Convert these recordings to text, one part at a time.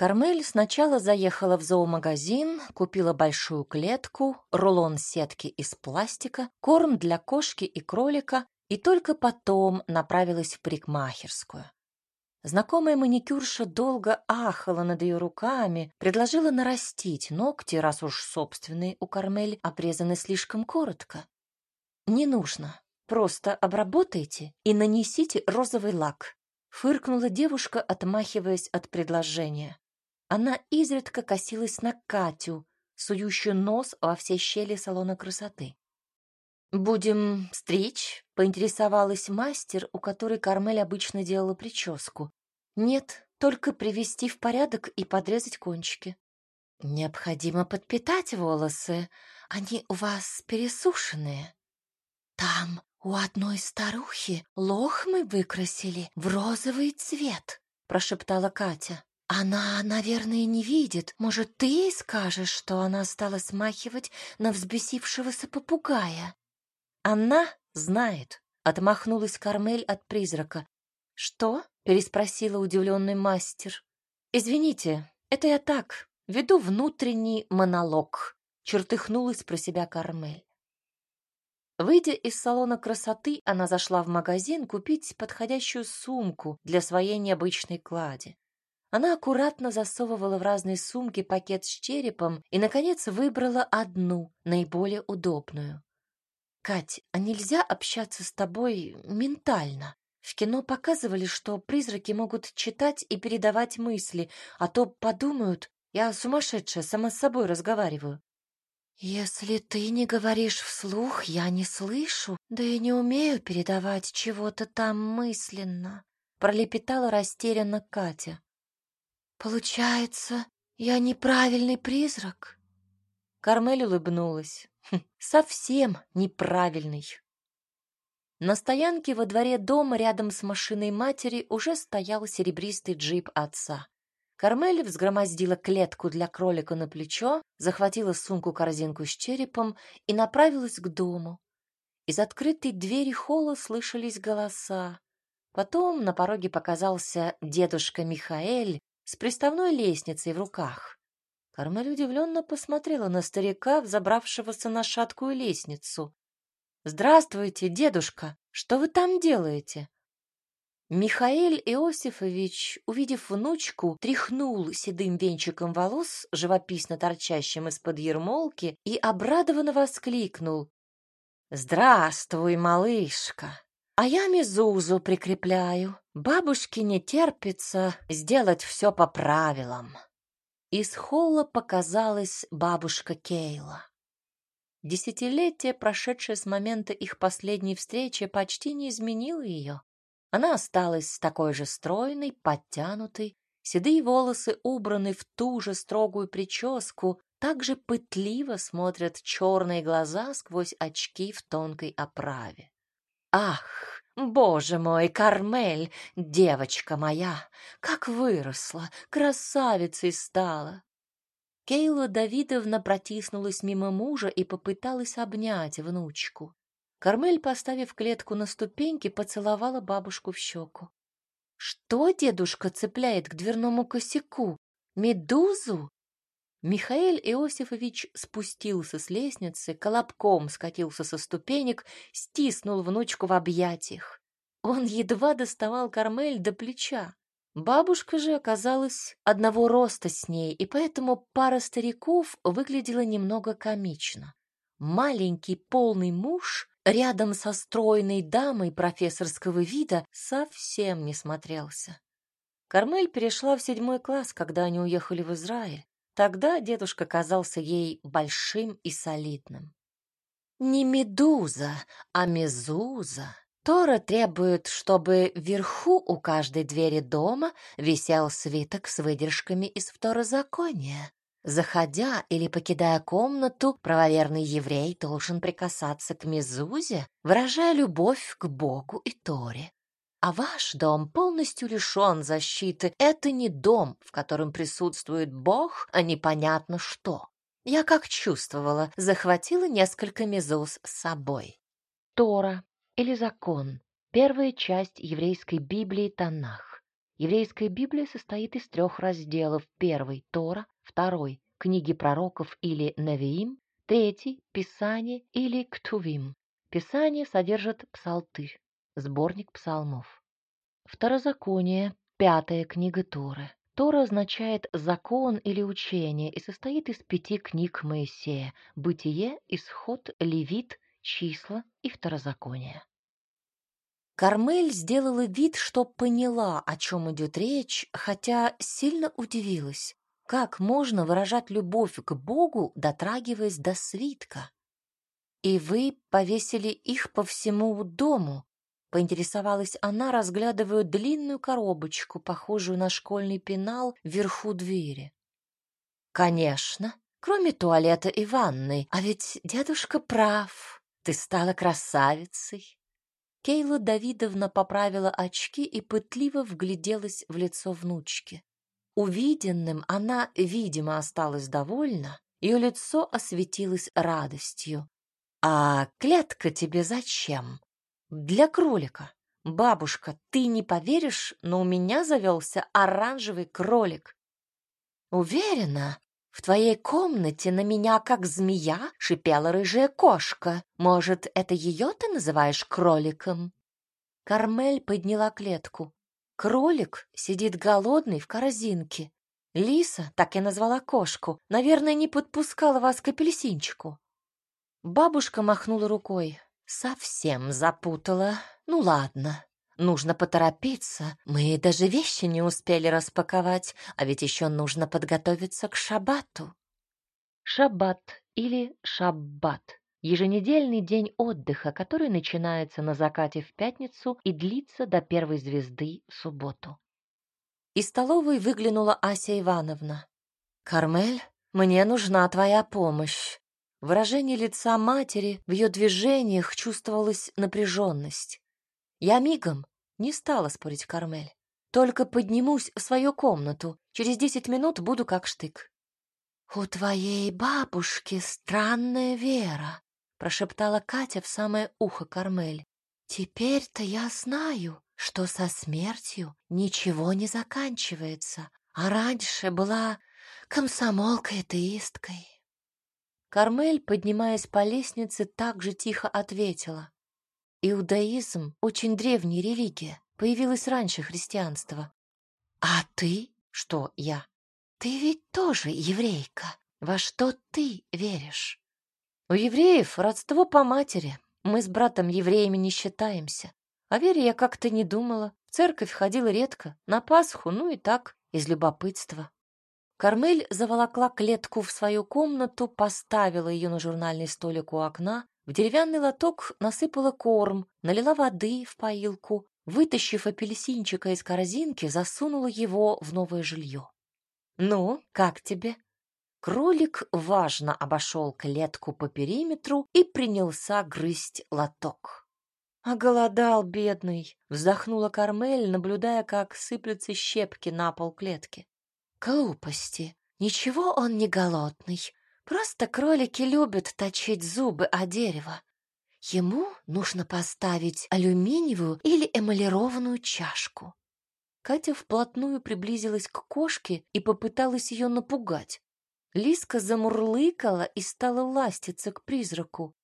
Кармель сначала заехала в зоомагазин, купила большую клетку, рулон сетки из пластика, корм для кошки и кролика и только потом направилась в парикмахерскую. Знакомая маникюрша долго ахала над ее руками, предложила нарастить ногти, раз уж собственные у Кармель обрезаны слишком коротко. «Не нужно. Просто обработайте и нанесите розовый лак», — фыркнула девушка, отмахиваясь от предложения. Она изредка косилась на Катю, сующую нос во все щели салона красоты. «Будем стричь?» — поинтересовалась мастер, у которой Кармель обычно делала прическу. «Нет, только привести в порядок и подрезать кончики». «Необходимо подпитать волосы. Они у вас пересушенные». «Там у одной старухи лохмы выкрасили в розовый цвет», — прошептала Катя. Она, наверное, не видит. Может, ты ей скажешь, что она стала смахивать на взбесившегося попугая? Она знает, отмахнулась Кармель от призрака. Что? переспросила удивленный мастер. Извините, это я так, веду внутренний монолог, чертыхнулась про себя Кармель. Выйдя из салона красоты, она зашла в магазин купить подходящую сумку для своей необычной клади. Она аккуратно засовывала в разные сумки пакет с черепом и, наконец, выбрала одну, наиболее удобную. «Кать, а нельзя общаться с тобой ментально?» В кино показывали, что призраки могут читать и передавать мысли, а то подумают, я сумасшедшая, сама с собой разговариваю. Если ты не говоришь вслух, я не слышу, да и не умею передавать чего-то там мысленно, пролепетала растерянно Катя. Получается, я неправильный призрак? Кармель улыбнулась. Хм, совсем неправильный. На стоянке во дворе дома рядом с машиной матери уже стоял серебристый джип отца. Кармель взгромоздила клетку для кролика на плечо, захватила сумку-корзинку с черепом и направилась к дому. Из открытой двери холла слышались голоса. Потом на пороге показался дедушка Михаэль с приставной лестницей в руках. Кармель удивленно посмотрела на старика, взобравшегося на шаткую лестницу. «Здравствуйте, дедушка! Что вы там делаете?» Михаил Иосифович, увидев внучку, тряхнул седым венчиком волос, живописно торчащим из-под ермолки, и обрадованно воскликнул. «Здравствуй, малышка! А я Мизузу прикрепляю. Бабушке не терпится сделать все по правилам. Из холла показалась бабушка Кейла. Десятилетие, прошедшее с момента их последней встречи, почти не изменило ее. Она осталась такой же стройной, подтянутой, седые волосы убраны в ту же строгую прическу, так же пытливо смотрят черные глаза сквозь очки в тонкой оправе. Ах, боже мой, Кармель, девочка моя, как выросла, красавицей стала. Кейла Давидовна протиснулась мимо мужа и попыталась обнять внучку. Кармель, поставив клетку на ступеньки, поцеловала бабушку в щеку. Что дедушка цепляет к дверному косяку? Медузу? Михаил Иосифович спустился с лестницы, колобком скатился со ступенек, стиснул внучку в объятиях. Он едва доставал Кармель до плеча. Бабушка же оказалась одного роста с ней, и поэтому пара стариков выглядела немного комично. Маленький полный муж рядом со стройной дамой профессорского вида совсем не смотрелся. Кармель перешла в седьмой класс, когда они уехали в Израиль. Тогда дедушка казался ей большим и солидным. Не медуза, а мезуза. Тора требует, чтобы вверху у каждой двери дома висел свиток с выдержками из второзакония. Заходя или покидая комнату, правоверный еврей должен прикасаться к мезузе, выражая любовь к Богу и Торе. А ваш дом полностью лишен защиты. Это не дом, в котором присутствует Бог, а непонятно что. Я, как чувствовала, захватила несколько мезуз с собой. Тора или закон. Первая часть еврейской Библии Танах. Еврейская Библия состоит из трех разделов. Первый — Тора, второй — книги пророков или Навиим, третий — Писание или Ктувим. Писание содержит псалтырь, сборник псалмов. Второзаконие — пятая книга Торы. Тора означает «закон» или «учение» и состоит из пяти книг Моисея – «Бытие», «Исход», «Левит», «Числа» и «Второзаконие». Кармель сделала вид, что поняла, о чем идет речь, хотя сильно удивилась. Как можно выражать любовь к Богу, дотрагиваясь до свитка? И вы повесили их по всему дому, Поинтересовалась она, разглядывая длинную коробочку, похожую на школьный пенал вверху двери. «Конечно, кроме туалета и ванной. А ведь дедушка прав. Ты стала красавицей». Кейла Давидовна поправила очки и пытливо вгляделась в лицо внучки. Увиденным она, видимо, осталась довольна, ее лицо осветилось радостью. «А клетка тебе зачем?» Для кролика. Бабушка, ты не поверишь, но у меня завелся оранжевый кролик. Уверена, в твоей комнате на меня, как змея, шипела рыжая кошка. Может, это ее ты называешь кроликом? Кармель подняла клетку. Кролик сидит голодный в корзинке. Лиса, так я назвала кошку, наверное, не подпускала вас к апельсинчику. Бабушка махнула рукой. Совсем запутала. Ну ладно, нужно поторопиться. Мы даже вещи не успели распаковать, а ведь еще нужно подготовиться к шаббату. Шаббат или шаббат — еженедельный день отдыха, который начинается на закате в пятницу и длится до первой звезды в субботу. Из столовой выглянула Ася Ивановна. «Кармель, мне нужна твоя помощь. Выражение лица матери, в ее движениях чувствовалась напряженность. Я мигом не стала спорить Кармель. Только поднимусь в свою комнату. Через десять минут буду как штык. «У твоей бабушки странная вера», — прошептала Катя в самое ухо Кармель. «Теперь-то я знаю, что со смертью ничего не заканчивается, а раньше была комсомолкой-атеисткой». Кармель, поднимаясь по лестнице, так же тихо ответила. Иудаизм — очень древняя религия, появилась раньше христианства. А ты? Что я? Ты ведь тоже еврейка. Во что ты веришь? У евреев родство по матери. Мы с братом евреями не считаемся. О вере я как-то не думала. В церковь ходила редко, на Пасху, ну и так, из любопытства. Кармель заволокла клетку в свою комнату, поставила ее на журнальный столик у окна, в деревянный лоток насыпала корм, налила воды в поилку, вытащив апельсинчика из корзинки, засунула его в новое жилье. «Ну, как тебе?» Кролик важно обошел клетку по периметру и принялся грызть лоток. «Оголодал, бедный!» — вздохнула Кармель, наблюдая, как сыплются щепки на пол клетки. Глупости. Ничего он не голодный. Просто кролики любят точить зубы о дерево. Ему нужно поставить алюминиевую или эмалированную чашку. Катя вплотную приблизилась к кошке и попыталась ее напугать. Лиска замурлыкала и стала ластиться к призраку.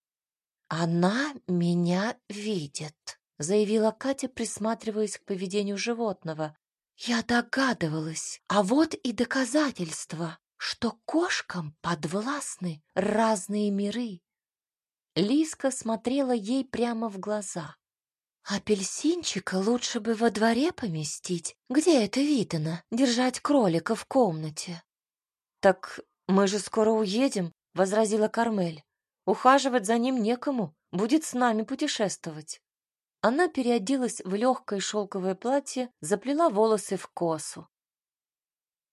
«Она меня видит», — заявила Катя, присматриваясь к поведению животного. Я догадывалась, а вот и доказательства, что кошкам подвластны разные миры. Лиска смотрела ей прямо в глаза. Апельсинчика лучше бы во дворе поместить. Где это видано, держать кролика в комнате? Так мы же скоро уедем, возразила Кармель. Ухаживать за ним некому, будет с нами путешествовать. Она переоделась в легкое шелковое платье, заплела волосы в косу.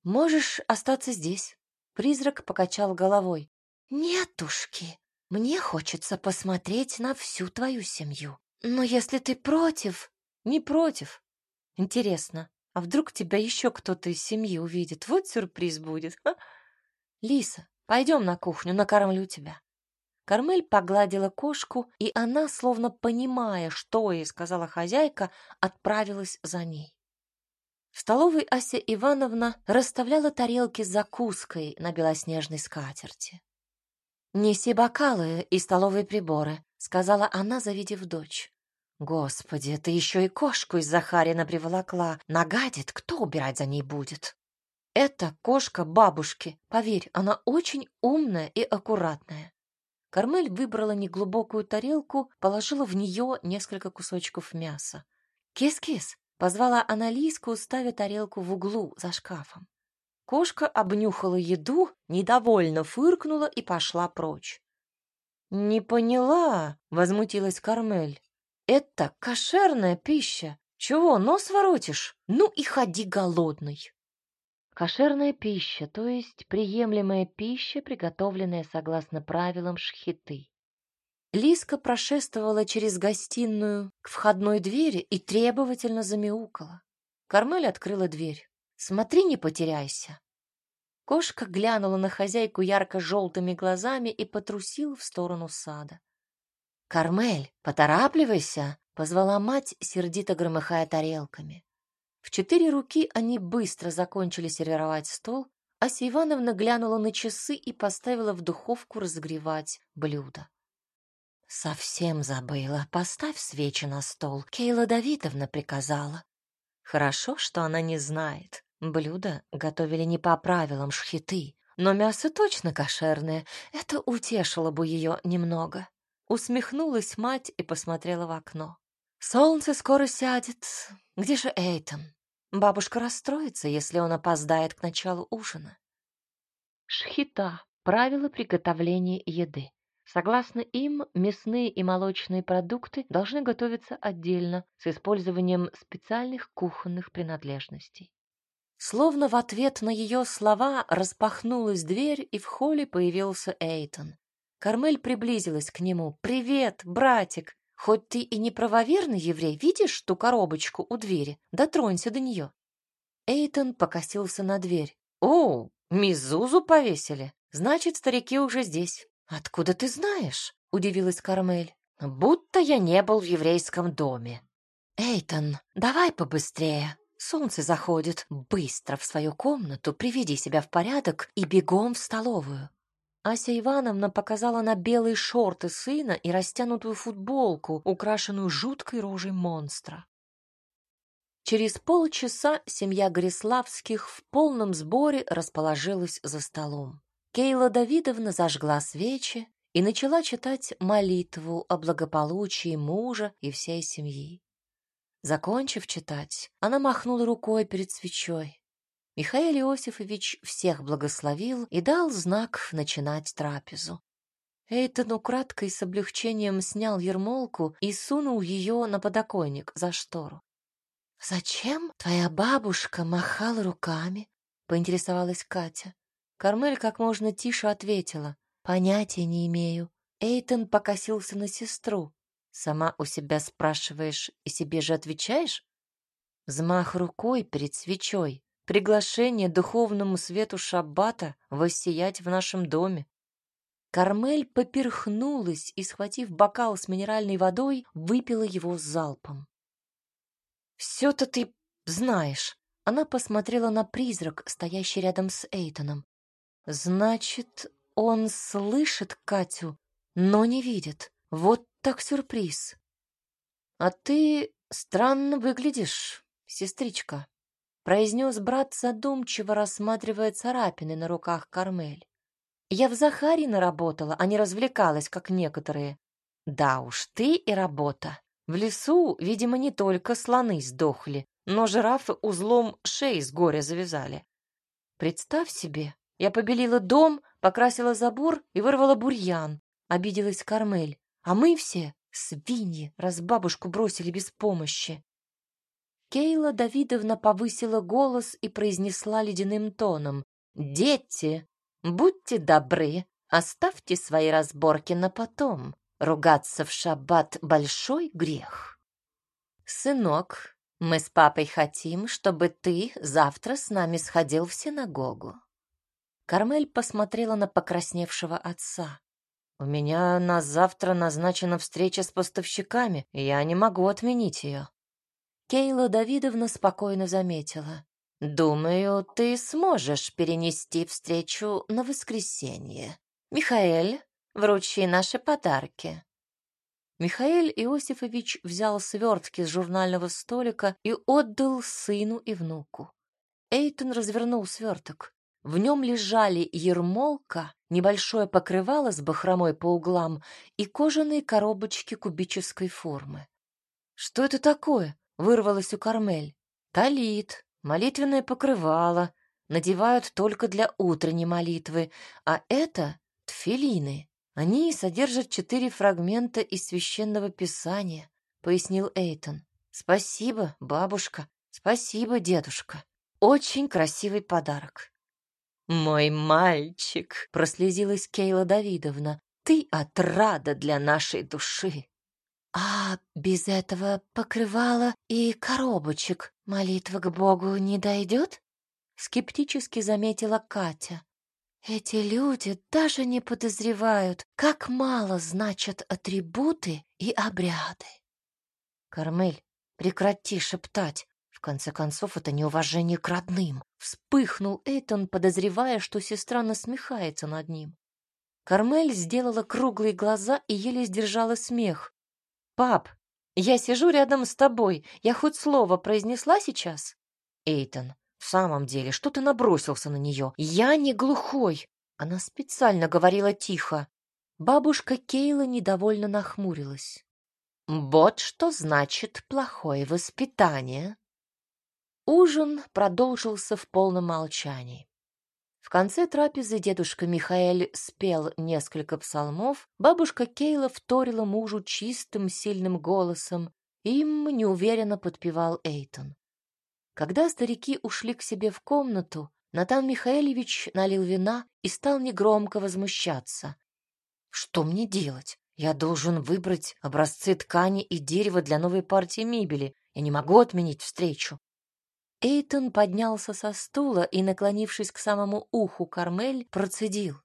«Можешь остаться здесь», — призрак покачал головой. «Нетушки, мне хочется посмотреть на всю твою семью. Но если ты против...» «Не против. Интересно, а вдруг тебя еще кто-то из семьи увидит? Вот сюрприз будет. Лиса, пойдем на кухню, накормлю тебя». Кармель погладила кошку, и она, словно понимая, что ей сказала хозяйка, отправилась за ней. В столовой Ася Ивановна расставляла тарелки с закуской на белоснежной скатерти. «Неси бокалы и столовые приборы», — сказала она, завидев дочь. «Господи, ты еще и кошку из Захарина приволокла. Нагадит, кто убирать за ней будет?» «Это кошка бабушки. Поверь, она очень умная и аккуратная». Кармель выбрала неглубокую тарелку, положила в нее несколько кусочков мяса. «Кис-кис!» — позвала она Лиску, ставя тарелку в углу за шкафом. Кошка обнюхала еду, недовольно фыркнула и пошла прочь. «Не поняла», — возмутилась Кармель. «Это кошерная пища. Чего, нос воротишь? Ну и ходи голодный». Кошерная пища, то есть приемлемая пища, приготовленная согласно правилам шхиты. Лиска прошествовала через гостиную к входной двери и требовательно замяукала. Кармель открыла дверь. Смотри, не потеряйся. Кошка глянула на хозяйку ярко-желтыми глазами и потрусила в сторону сада. «Кармель, поторапливайся!» — позвала мать, сердито громыхая тарелками. В четыре руки они быстро закончили сервировать стол, а Ивановна глянула на часы и поставила в духовку разогревать блюдо. «Совсем забыла. Поставь свечи на стол. Кейла Давидовна приказала». Хорошо, что она не знает. Блюда готовили не по правилам шхиты, но мясо точно кошерное. Это утешило бы ее немного. Усмехнулась мать и посмотрела в окно. Солнце скоро сядет. Где же Эйтон? Бабушка расстроится, если он опоздает к началу ужина. Шхита. Правила приготовления еды. Согласно им, мясные и молочные продукты должны готовиться отдельно с использованием специальных кухонных принадлежностей. Словно в ответ на ее слова распахнулась дверь, и в холле появился Эйтон. Кармель приблизилась к нему. «Привет, братик! Хоть ты и не правоверный еврей, видишь ту коробочку у двери? Дотронься до нее». Эйтон покосился на дверь. «О, Мизузу повесили? Значит, старики уже здесь». «Откуда ты знаешь?» — удивилась Кармель. «Будто я не был в еврейском доме». «Эйтон, давай побыстрее», Солнце заходит. Быстро в свою комнату, приведи себя в порядок и бегом в столовую. Ася Ивановна показала на белые шорты сына и растянутую футболку, украшенную жуткой рожей монстра. Через полчаса семья Гориславских в полном сборе расположилась за столом. Кейла Давидовна зажгла свечи и начала читать молитву о благополучии мужа и всей семьи. Закончив читать, она махнула рукой перед свечой. Михаил Иосифович всех благословил и дал знак начинать трапезу. Эйтон украдкой с облегчением снял ермолку и сунул ее на подоконник за штору. «Зачем твоя бабушка махала руками?» — поинтересовалась Катя. Кармель как можно тише ответила. «Понятия не имею». Эйтон покосился на сестру. Сама у себя спрашиваешь и себе же отвечаешь? Взмах рукой перед свечой, приглашение духовному свету шаббата воссиять в нашем доме. Кармель поперхнулась и, схватив бокал с минеральной водой, выпила его залпом. «Все-то ты знаешь!» Она посмотрела на призрак, стоящий рядом с Эйтоном. «Значит, он слышит Катю, но не видит. Вот так сюрприз. А ты странно выглядишь, сестричка, произнес брат задумчиво, рассматривая царапины на руках Кармель. Я в Захарина работала, а не развлекалась, как некоторые. Да уж, ты и работа. В лесу, видимо, не только слоны сдохли, но жирафы узлом шеи с горя завязали. Представь себе, я побелила дом, покрасила забор и вырвала бурьян. Обиделась Кармель. А мы все свиньи, раз бабушку бросили без помощи. Кейла Давидовна повысила голос и произнесла ледяным тоном. «Дети, будьте добры, оставьте свои разборки на потом. Ругаться в шаббат — большой грех. Сынок, мы с папой хотим, чтобы ты завтра с нами сходил в синагогу». Кармель посмотрела на покрасневшего отца. «У меня на завтра назначена встреча с поставщиками, и я не могу отменить ее». Кейла Давидовна спокойно заметила. «Думаю, ты сможешь перенести встречу на воскресенье. Михаэль, вручи наши подарки». Михаил Иосифович взял свертки с журнального столика и отдал сыну и внуку. Эйтон развернул сверток. В нем лежали ермолка, небольшое покрывало с бахромой по углам и кожаные коробочки кубической формы. «Что это такое?» — вырвалось у Кармель. «Талит, молитвенное покрывало, надевают только для утренней молитвы, а это тфилины. Они содержат четыре фрагмента из священного писания», — пояснил Эйтон. «Спасибо, бабушка, спасибо, дедушка. Очень красивый подарок». «Мой мальчик!» — прослезилась Кейла Давидовна. «Ты отрада для нашей души!» «А без этого покрывала и коробочек молитва к Богу не дойдет?» — скептически заметила Катя. «Эти люди даже не подозревают, как мало значат атрибуты и обряды». «Кармель, прекрати шептать конце концов, это неуважение к родным. Вспыхнул Эйтон, подозревая, что сестра насмехается над ним. Кармель сделала круглые глаза и еле сдержала смех. «Пап, я сижу рядом с тобой. Я хоть слово произнесла сейчас?» «Эйтон, в самом деле, что ты набросился на нее? Я не глухой!» Она специально говорила тихо. Бабушка Кейла недовольно нахмурилась. «Вот что значит плохое воспитание», Ужин продолжился в полном молчании. Конце трапезы дедушка Михаэль спел несколько псалмов, бабушка Кейла вторила мужу чистым, сильным голосом, им неуверенно подпевал Эйтон. Когда старики ушли к себе в комнату, Натан Михайлович налил вина и стал негромко возмущаться. «Что мне делать? Я должен выбрать образцы ткани и дерева для новой партии мебели. Я не могу отменить встречу. Эйтон поднялся со стула и, наклонившись к самому уху Кармель, процедил.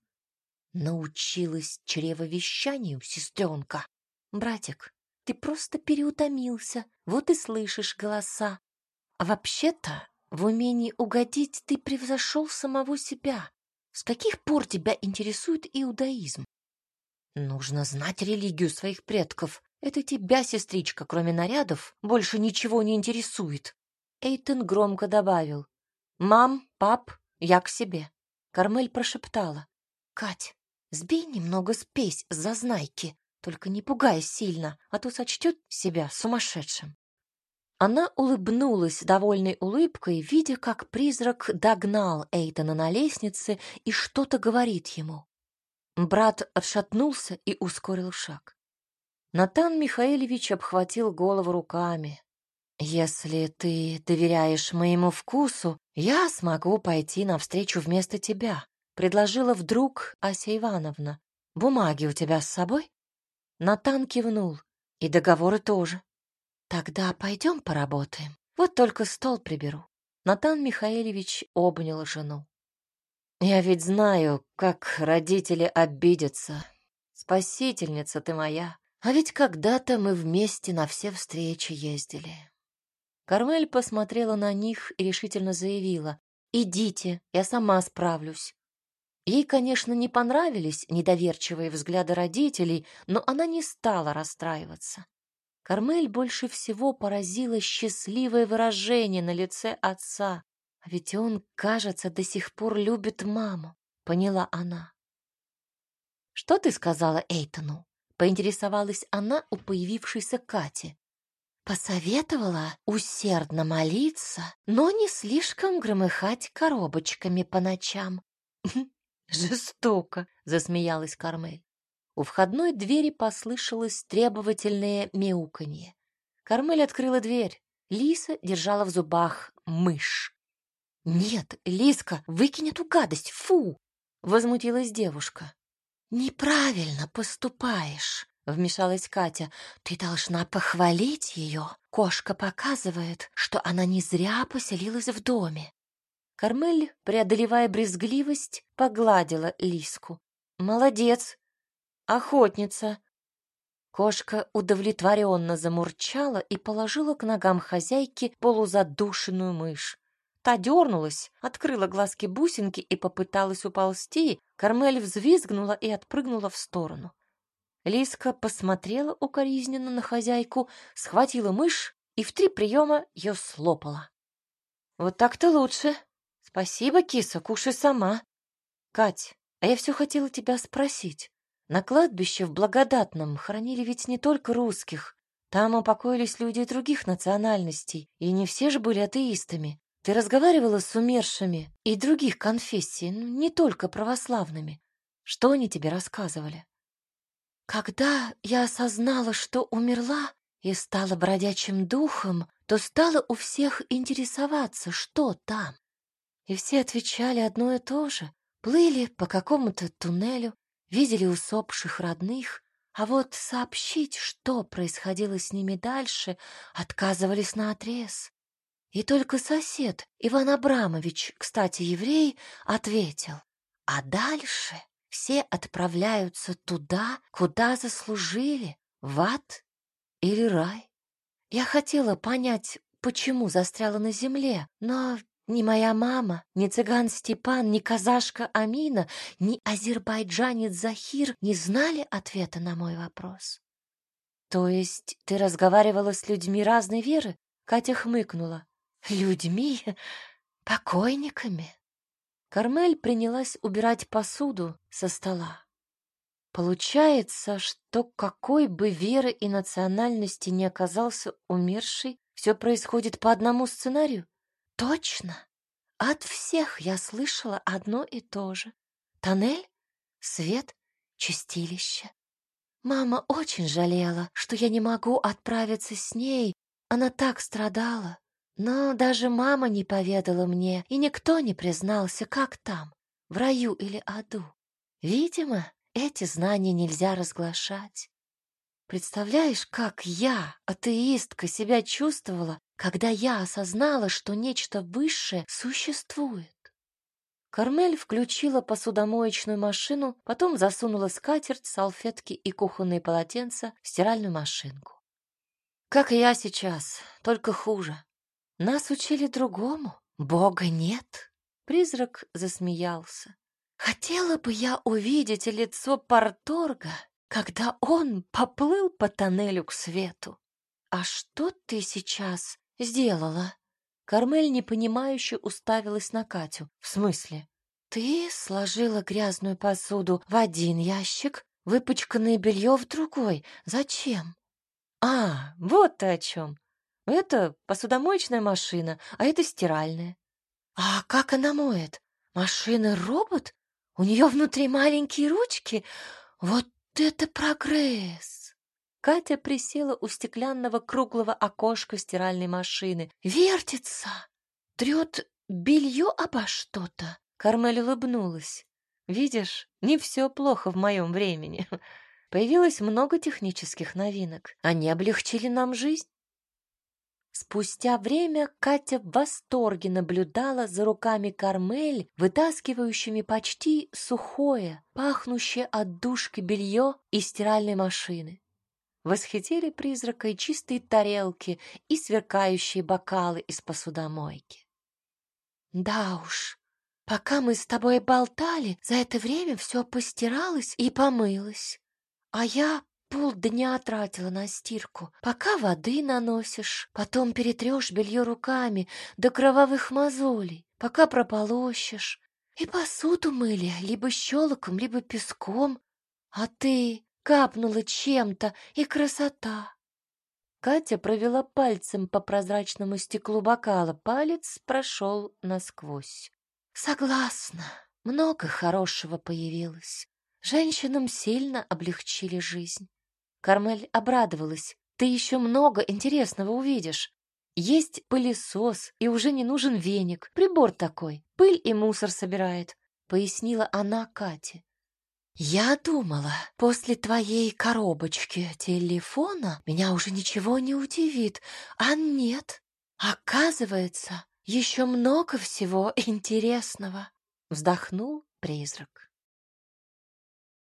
Научилась чревовещанию, сестренка. Братик, ты просто переутомился, вот и слышишь голоса. А вообще-то в умении угодить ты превзошел самого себя. С каких пор тебя интересует иудаизм? Нужно знать религию своих предков. Это тебя, сестричка, кроме нарядов, больше ничего не интересует. Эйтон громко добавил. «Мам, пап, я к себе». Кармель прошептала. «Кать, сбей немного спесь с зазнайки, только не пугай сильно, а то сочтет себя сумасшедшим». Она улыбнулась довольной улыбкой, видя, как призрак догнал Эйтона на лестнице и что-то говорит ему. Брат отшатнулся и ускорил шаг. Натан Михайлович обхватил голову руками. «Если ты доверяешь моему вкусу, я смогу пойти навстречу вместо тебя», — предложила вдруг Ася Ивановна. «Бумаги у тебя с собой?» Натан кивнул. «И договоры тоже». «Тогда пойдем поработаем. Вот только стол приберу». Натан Михайлович обнял жену. «Я ведь знаю, как родители обидятся. Спасительница ты моя. А ведь когда-то мы вместе на все встречи ездили. Кармель посмотрела на них и решительно заявила. «Идите, я сама справлюсь». Ей, конечно, не понравились недоверчивые взгляды родителей, но она не стала расстраиваться. Кармель больше всего поразило счастливое выражение на лице отца. А ведь он, кажется, до сих пор любит маму, поняла она. «Что ты сказала Эйтону?» — поинтересовалась она у появившейся Кати. Посоветовала усердно молиться, но не слишком громыхать коробочками по ночам. «Жестоко!» — засмеялась Кармель. У входной двери послышалось требовательное мяуканье. Кармель открыла дверь. Лиса держала в зубах мышь. «Нет, Лиска, выкинь эту гадость, фу!» — возмутилась девушка. «Неправильно поступаешь», вмешалась Катя. Ты должна похвалить ее. Кошка показывает, что она не зря поселилась в доме. Кармель, преодолевая брезгливость, погладила Лиску. Молодец. Охотница. Кошка удовлетворенно замурчала и положила к ногам хозяйки полузадушенную мышь. Та дернулась, открыла глазки-бусинки и попыталась уползти. Кармель взвизгнула и отпрыгнула в сторону. Лиска посмотрела укоризненно на хозяйку, схватила мышь и в три приема ее слопала. «Вот так-то лучше. Спасибо, киса, кушай сама. Кать, а я все хотела тебя спросить. На кладбище в Благодатном хоронили ведь не только русских. Там упокоились люди других национальностей, и не все же были атеистами. Ты разговаривала с умершими и других конфессий, ну, не только православными. Что они тебе рассказывали? Когда я осознала, что умерла и стала бродячим духом, то стала у всех интересоваться, что там. И все отвечали одно и то же. Плыли по какому-то туннелю, видели усопших родных, а вот сообщить, что происходило с ними дальше, отказывались наотрез. И только сосед, Иван Абрамович, кстати, еврей, ответил, а дальше все отправляются туда, куда заслужили, в ад или рай. Я хотела понять, почему застряла на земле, но ни моя мама, ни цыган Степан, ни казашка Амина, ни азербайджанец Захир не знали ответа на мой вопрос. То есть ты разговаривала с людьми разной веры? Катя хмыкнула. Людьми? Покойниками? Кармель принялась убирать посуду со стола. Получается, что какой бы веры и национальности ни оказался умерший, все происходит по одному сценарию? Точно. От всех я слышала одно и то же. Тоннель, свет, чистилище. Мама очень жалела, что я не могу отправиться с ней. Она так страдала. Но даже мама не поведала мне, и никто не признался, как там, в раю или аду. Видимо, эти знания нельзя разглашать. Представляешь, как я, атеистка, себя чувствовала, когда я осознала, что нечто высшее существует. Кармель включила посудомоечную машину, потом засунула скатерть, салфетки и кухонные полотенца в стиральную машинку. Как и я сейчас, только хуже. Нас учили другому. Бога нет. Призрак засмеялся. Хотела бы я увидеть лицо Порторга, когда он поплыл по тоннелю к свету. А что ты сейчас сделала? Кармель непонимающе уставилась на Катю. В смысле? Ты сложила грязную посуду в один ящик, выпачканное белье в другой. Зачем? А, вот ты о чем. Это посудомоечная машина, а это стиральная. А как она моет? Машина-робот? У нее внутри маленькие ручки? Вот это прогресс! Катя присела у стеклянного круглого окошка стиральной машины. Вертится! Трет белье обо что-то. Кармель улыбнулась. Видишь, не все плохо в моем времени. Появилось много технических новинок. Они облегчили нам жизнь. Спустя время Катя в восторге наблюдала за руками Кармель, вытаскивающими почти сухое, пахнущее от душки белье из стиральной машины. Восхитили призрака и чистые тарелки, и сверкающие бокалы из посудомойки. Да уж, пока мы с тобой болтали, за это время все постиралось и помылось. А я Полдня тратила на стирку, пока воды наносишь, потом перетрешь белье руками до кровавых мозолей, пока прополощешь. И посуду мыли либо щелоком, либо песком, а ты капнула чем-то, и красота. Катя провела пальцем по прозрачному стеклу бокала, палец прошел насквозь. Согласна, много хорошего появилось. Женщинам сильно облегчили жизнь. Кармель обрадовалась. Ты еще много интересного увидишь. Есть пылесос, и уже не нужен веник. Прибор такой, пыль и мусор собирает, пояснила она Кате. Я думала, после твоей коробочки телефона меня уже ничего не удивит, а нет. Оказывается, еще много всего интересного, вздохнул призрак.